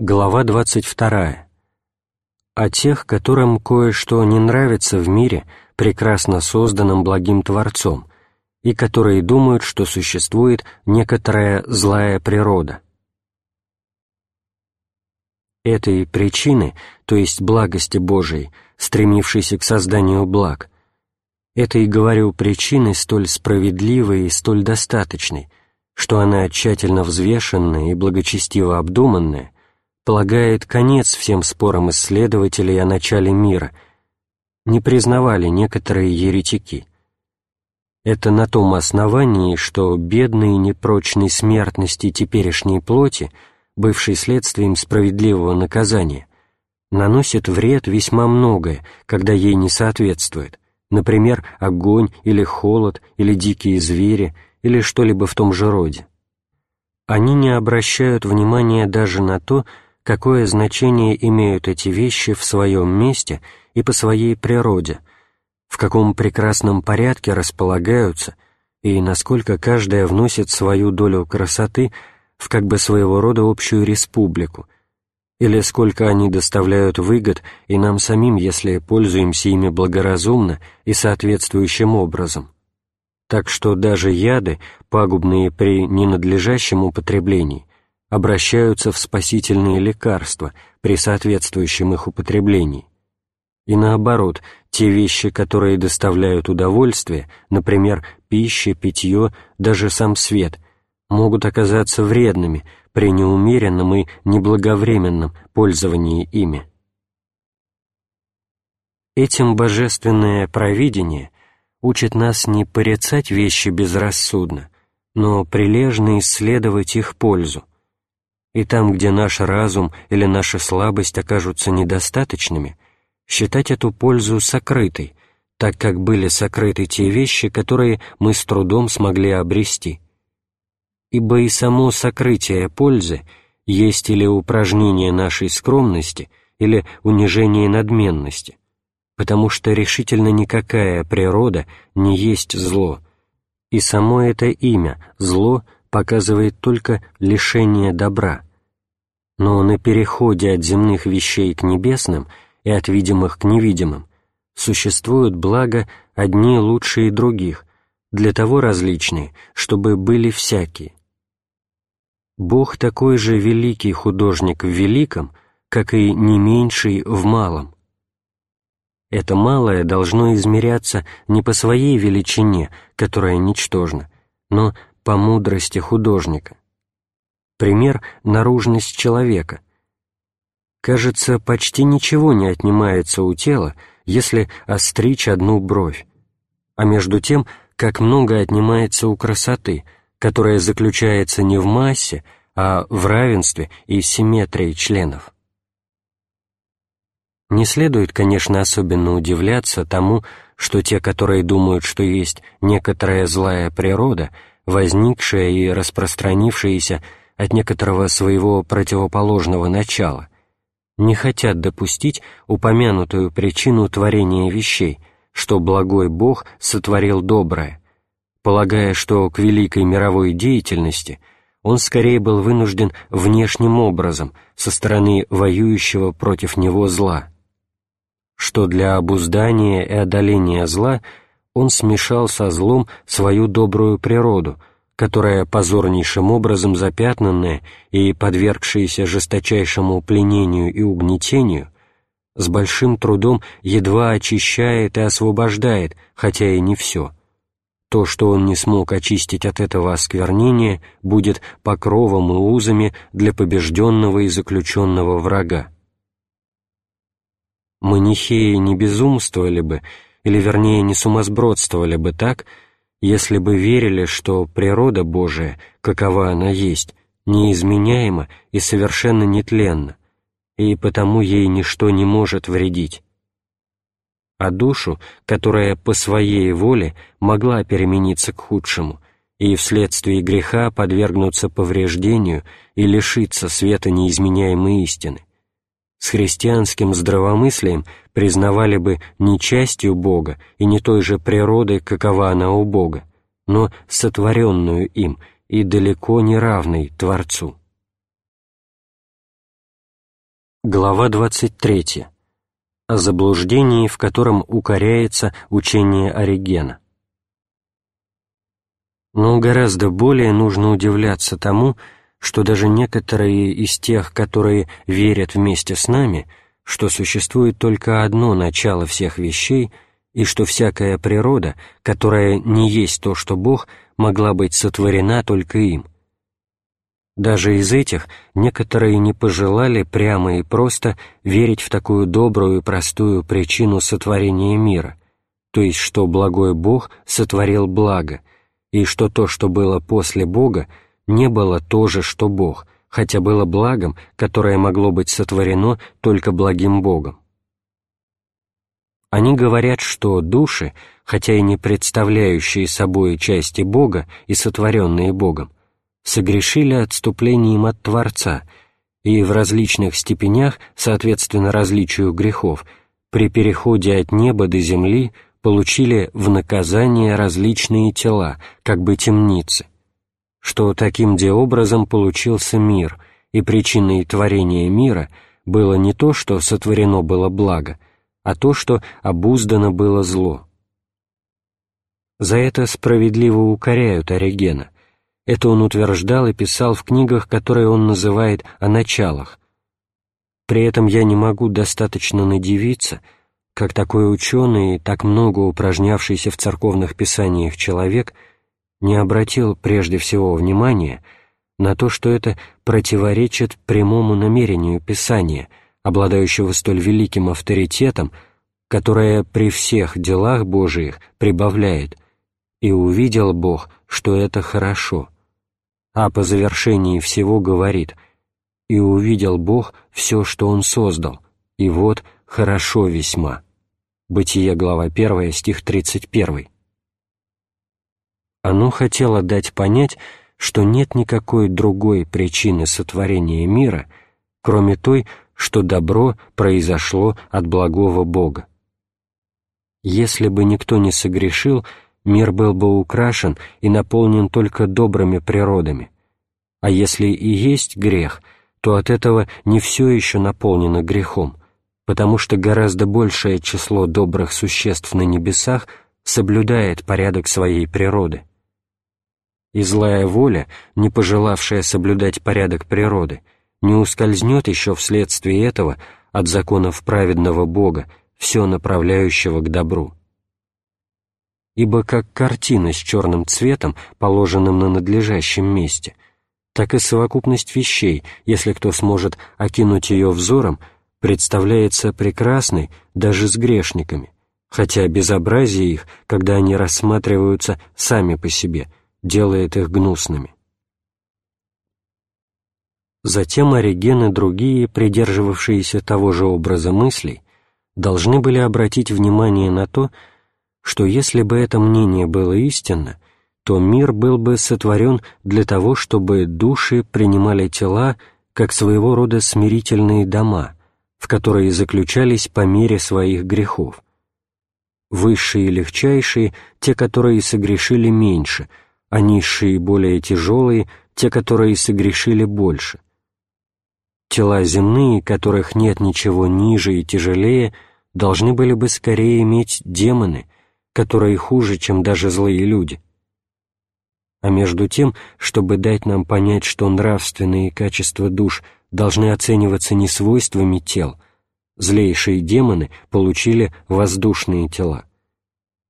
Глава 22. О тех, которым кое-что не нравится в мире, прекрасно созданном благим Творцом, и которые думают, что существует некоторая злая природа. Этой причины, то есть благости Божией, стремившейся к созданию благ, этой, говорю, причины столь справедливой и столь достаточной, что она тщательно взвешенная и благочестиво обдуманная, полагает конец всем спорам исследователей о начале мира, не признавали некоторые еретики. Это на том основании, что бедной и непрочной смертности теперешней плоти, бывшей следствием справедливого наказания, наносит вред весьма многое, когда ей не соответствует, например, огонь или холод или дикие звери или что-либо в том же роде. Они не обращают внимания даже на то, какое значение имеют эти вещи в своем месте и по своей природе, в каком прекрасном порядке располагаются и насколько каждая вносит свою долю красоты в как бы своего рода общую республику, или сколько они доставляют выгод и нам самим, если пользуемся ими благоразумно и соответствующим образом. Так что даже яды, пагубные при ненадлежащем употреблении, обращаются в спасительные лекарства при соответствующем их употреблении. И наоборот, те вещи, которые доставляют удовольствие, например, пища, питье, даже сам свет, могут оказаться вредными при неумеренном и неблаговременном пользовании ими. Этим божественное провидение учит нас не порицать вещи безрассудно, но прилежно исследовать их пользу, и там, где наш разум или наша слабость окажутся недостаточными, считать эту пользу сокрытой, так как были сокрыты те вещи, которые мы с трудом смогли обрести. Ибо и само сокрытие пользы есть или упражнение нашей скромности, или унижение надменности, потому что решительно никакая природа не есть зло, и само это имя, зло — показывает только лишение добра, но на переходе от земных вещей к небесным и от видимых к невидимым существуют блага одни лучшие других, для того различные, чтобы были всякие. Бог такой же великий художник в великом, как и не меньший в малом. Это малое должно измеряться не по своей величине, которая ничтожна, но по мудрости художника. Пример — наружность человека. Кажется, почти ничего не отнимается у тела, если остричь одну бровь, а между тем, как много отнимается у красоты, которая заключается не в массе, а в равенстве и симметрии членов. Не следует, конечно, особенно удивляться тому, что те, которые думают, что есть некоторая злая природа, возникшая и распространившаяся от некоторого своего противоположного начала, не хотят допустить упомянутую причину творения вещей, что благой Бог сотворил доброе, полагая, что к великой мировой деятельности он скорее был вынужден внешним образом со стороны воюющего против него зла, что для обуздания и одоления зла – он смешал со злом свою добрую природу, которая позорнейшим образом запятнанная и подвергшаяся жесточайшему пленению и угнетению, с большим трудом едва очищает и освобождает, хотя и не все. То, что он не смог очистить от этого осквернения, будет покровом и узами для побежденного и заключенного врага. Манихеи не безумствовали бы, или вернее не сумасбродствовали бы так, если бы верили, что природа Божия, какова она есть, неизменяема и совершенно нетленна, и потому ей ничто не может вредить. А душу, которая по своей воле могла перемениться к худшему и вследствие греха подвергнуться повреждению и лишиться света неизменяемой истины, с христианским здравомыслием признавали бы не частью Бога и не той же природы, какова она у Бога, но сотворенную им и далеко не равной Творцу. Глава 23. О заблуждении, в котором укоряется учение Оригена. Но гораздо более нужно удивляться тому, что даже некоторые из тех, которые верят вместе с нами, что существует только одно начало всех вещей и что всякая природа, которая не есть то, что Бог, могла быть сотворена только им – даже из этих некоторые не пожелали прямо и просто верить в такую добрую и простую причину сотворения мира, то есть что благой Бог сотворил благо, и что то, что было после Бога, не было то же, что Бог, хотя было благом, которое могло быть сотворено только благим Богом. Они говорят, что души, хотя и не представляющие собой части Бога и сотворенные Богом, согрешили отступлением от Творца и в различных степенях, соответственно различию грехов, при переходе от неба до земли получили в наказание различные тела, как бы темницы, что таким де образом получился мир, и причиной творения мира было не то, что сотворено было благо, а то, что обуздано было зло. За это справедливо укоряют Оригена – это он утверждал и писал в книгах, которые он называет «о началах». При этом я не могу достаточно надевиться, как такой ученый и так много упражнявшийся в церковных писаниях человек не обратил прежде всего внимания на то, что это противоречит прямому намерению Писания, обладающего столь великим авторитетом, которое при всех делах Божиих прибавляет «И увидел Бог, что это хорошо» а по завершении всего говорит «И увидел Бог все, что Он создал, и вот хорошо весьма». Бытие, глава 1, стих 31. Оно хотело дать понять, что нет никакой другой причины сотворения мира, кроме той, что добро произошло от благого Бога. Если бы никто не согрешил, мир был бы украшен и наполнен только добрыми природами. А если и есть грех, то от этого не все еще наполнено грехом, потому что гораздо большее число добрых существ на небесах соблюдает порядок своей природы. И злая воля, не пожелавшая соблюдать порядок природы, не ускользнет еще вследствие этого от законов праведного Бога, все направляющего к добру ибо как картина с черным цветом, положенным на надлежащем месте, так и совокупность вещей, если кто сможет окинуть ее взором, представляется прекрасной даже с грешниками, хотя безобразие их, когда они рассматриваются сами по себе, делает их гнусными. Затем Ориген и другие, придерживавшиеся того же образа мыслей, должны были обратить внимание на то, что если бы это мнение было истинно, то мир был бы сотворен для того, чтобы души принимали тела как своего рода смирительные дома, в которые заключались по мере своих грехов. Высшие и легчайшие — те, которые согрешили меньше, а низшие и более тяжелые — те, которые согрешили больше. Тела земные, которых нет ничего ниже и тяжелее, должны были бы скорее иметь демоны — которые хуже, чем даже злые люди. А между тем, чтобы дать нам понять, что нравственные качества душ должны оцениваться не свойствами тел, злейшие демоны получили воздушные тела.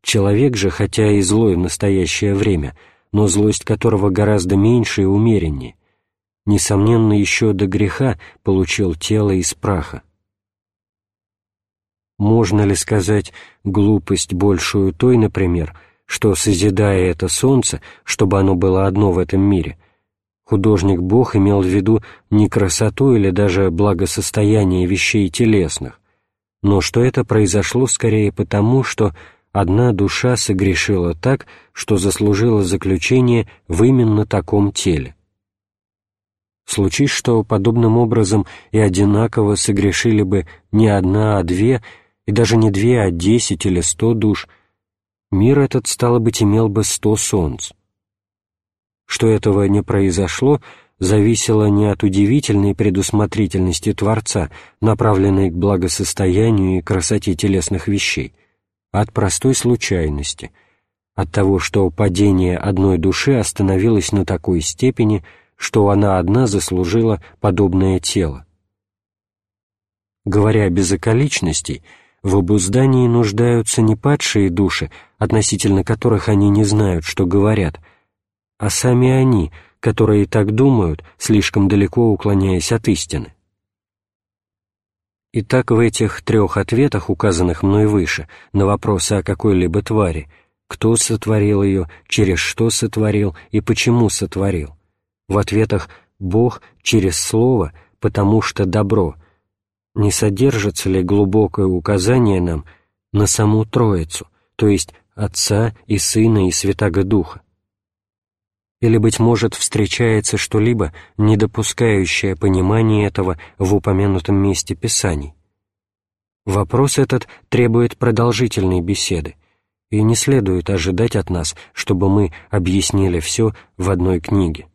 Человек же, хотя и злой в настоящее время, но злость которого гораздо меньше и умереннее, несомненно, еще до греха получил тело из праха. Можно ли сказать глупость большую той, например, что, созидая это солнце, чтобы оно было одно в этом мире, художник-бог имел в виду не красоту или даже благосостояние вещей телесных, но что это произошло скорее потому, что одна душа согрешила так, что заслужила заключение в именно таком теле. Случись, что подобным образом и одинаково согрешили бы не одна, а две – и даже не две, а десять или сто душ, мир этот, стало быть, имел бы сто солнц. Что этого не произошло, зависело не от удивительной предусмотрительности Творца, направленной к благосостоянию и красоте телесных вещей, а от простой случайности, от того, что падение одной души остановилось на такой степени, что она одна заслужила подобное тело. Говоря без околичностей, в обуздании нуждаются не падшие души, относительно которых они не знают, что говорят, а сами они, которые так думают, слишком далеко уклоняясь от истины. Итак, в этих трех ответах, указанных мной выше, на вопросы о какой-либо твари, кто сотворил ее, через что сотворил и почему сотворил, в ответах «Бог через Слово, потому что добро», не содержится ли глубокое указание нам на саму Троицу, то есть Отца и Сына и Святаго Духа? Или, быть может, встречается что-либо, не допускающее понимания этого в упомянутом месте Писаний? Вопрос этот требует продолжительной беседы, и не следует ожидать от нас, чтобы мы объяснили все в одной книге.